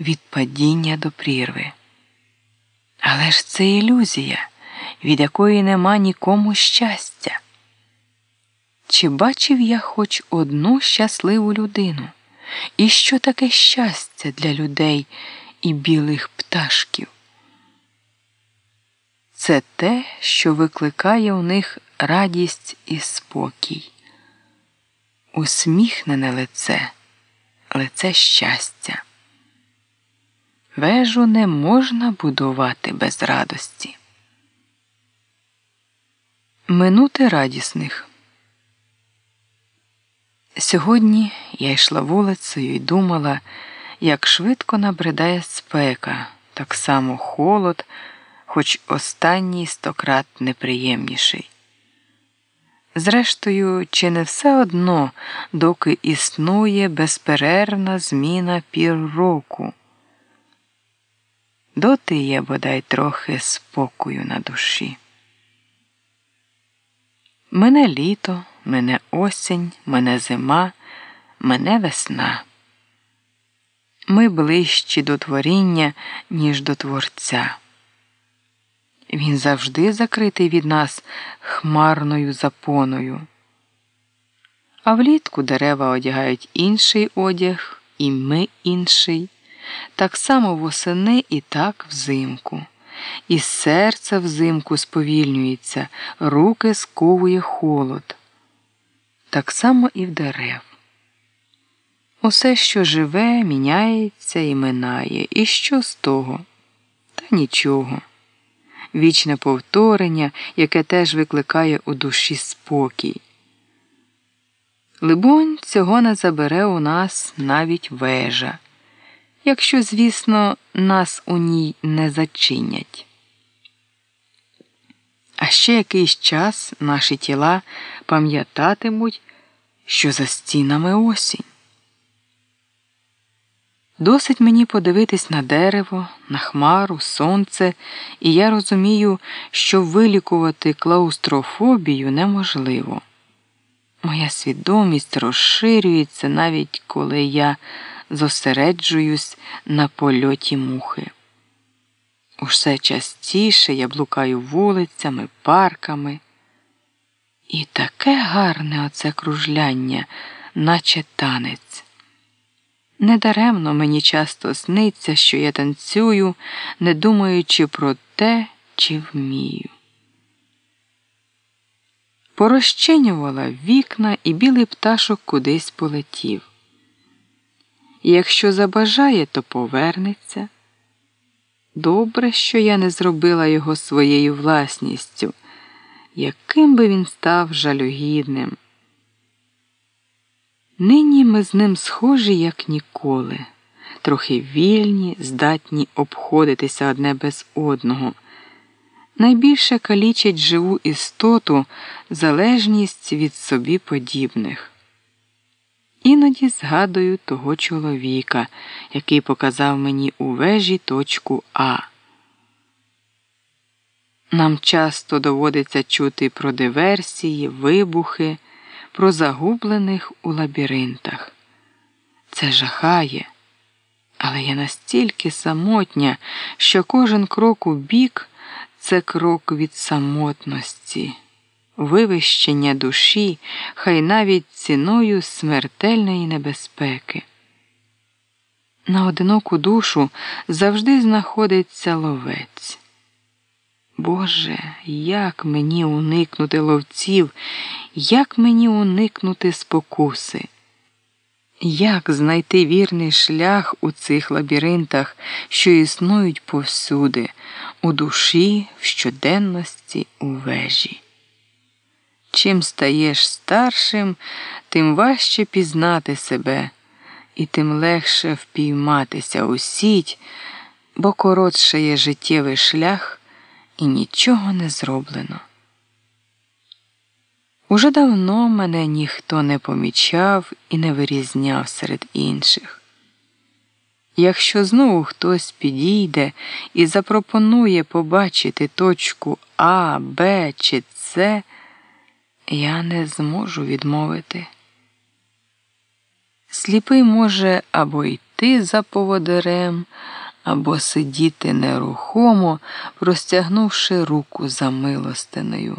від падіння до прірви. Але ж це ілюзія, від якої нема нікому щастя. Чи бачив я хоч одну щасливу людину? І що таке щастя для людей і білих пташків? Це те, що викликає у них радість і спокій, усміхнене лице, лице щастя. Вежу не можна будувати без радості. Минути радісних. Сьогодні я йшла вулицею і думала, як швидко набридає спека, так само холод, хоч останній стократ неприємніший. Зрештою, чи не все одно, доки існує безперервна зміна пір року? Доти є бодай трохи спокою на душі. Мене літо, мене осінь, мене зима, мене весна. Ми ближчі до творіння, ніж до Творця. Він завжди закритий від нас хмарною запоною. А влітку дерева одягають інший одяг, і ми інший, так само восени і так взимку. І серце взимку сповільнюється, руки сковує холод. Так само і в дерев. Усе, що живе, міняється і минає. І що з того? Та нічого. Вічне повторення, яке теж викликає у душі спокій. Либонь, цього не забере у нас навіть вежа, якщо, звісно, нас у ній не зачинять. А ще якийсь час наші тіла пам'ятатимуть, що за стінами осінь. Досить мені подивитись на дерево, на хмару, сонце, і я розумію, що вилікувати клаустрофобію неможливо. Моя свідомість розширюється навіть коли я зосереджуюсь на польоті мухи. Усе частіше я блукаю вулицями, парками. І таке гарне оце кружляння, наче танець. Недаремно мені часто сниться, що я танцюю, не думаючи про те, чи вмію. Порозчинювала вікна, і білий пташок кудись полетів. Якщо забажає, то повернеться. Добре, що я не зробила його своєю власністю, яким би він став жалюгідним. Нині ми з ним схожі, як ніколи, трохи вільні, здатні обходитися одне без одного. Найбільше калічить живу істоту залежність від собі подібних. Іноді згадую того чоловіка, який показав мені у вежі точку А. Нам часто доводиться чути про диверсії, вибухи, про загублених у лабіринтах. Це жахає, але я настільки самотня, що кожен крок у бік це крок від самотності вивищення душі, хай навіть ціною смертельної небезпеки. На одиноку душу завжди знаходиться ловець. Боже, як мені уникнути ловців, як мені уникнути спокуси? Як знайти вірний шлях у цих лабіринтах, що існують повсюди, у душі, в щоденності, у вежі? Чим стаєш старшим, тим важче пізнати себе, і тим легше впійматися у сіть, бо коротше є життєвий шлях і нічого не зроблено. Уже давно мене ніхто не помічав і не вирізняв серед інших. Якщо знову хтось підійде і запропонує побачити точку А, Б чи С, я не зможу відмовити. Сліпий може або йти. за поводирем або сидіти нерухомо, простягнувши руку за милостиною.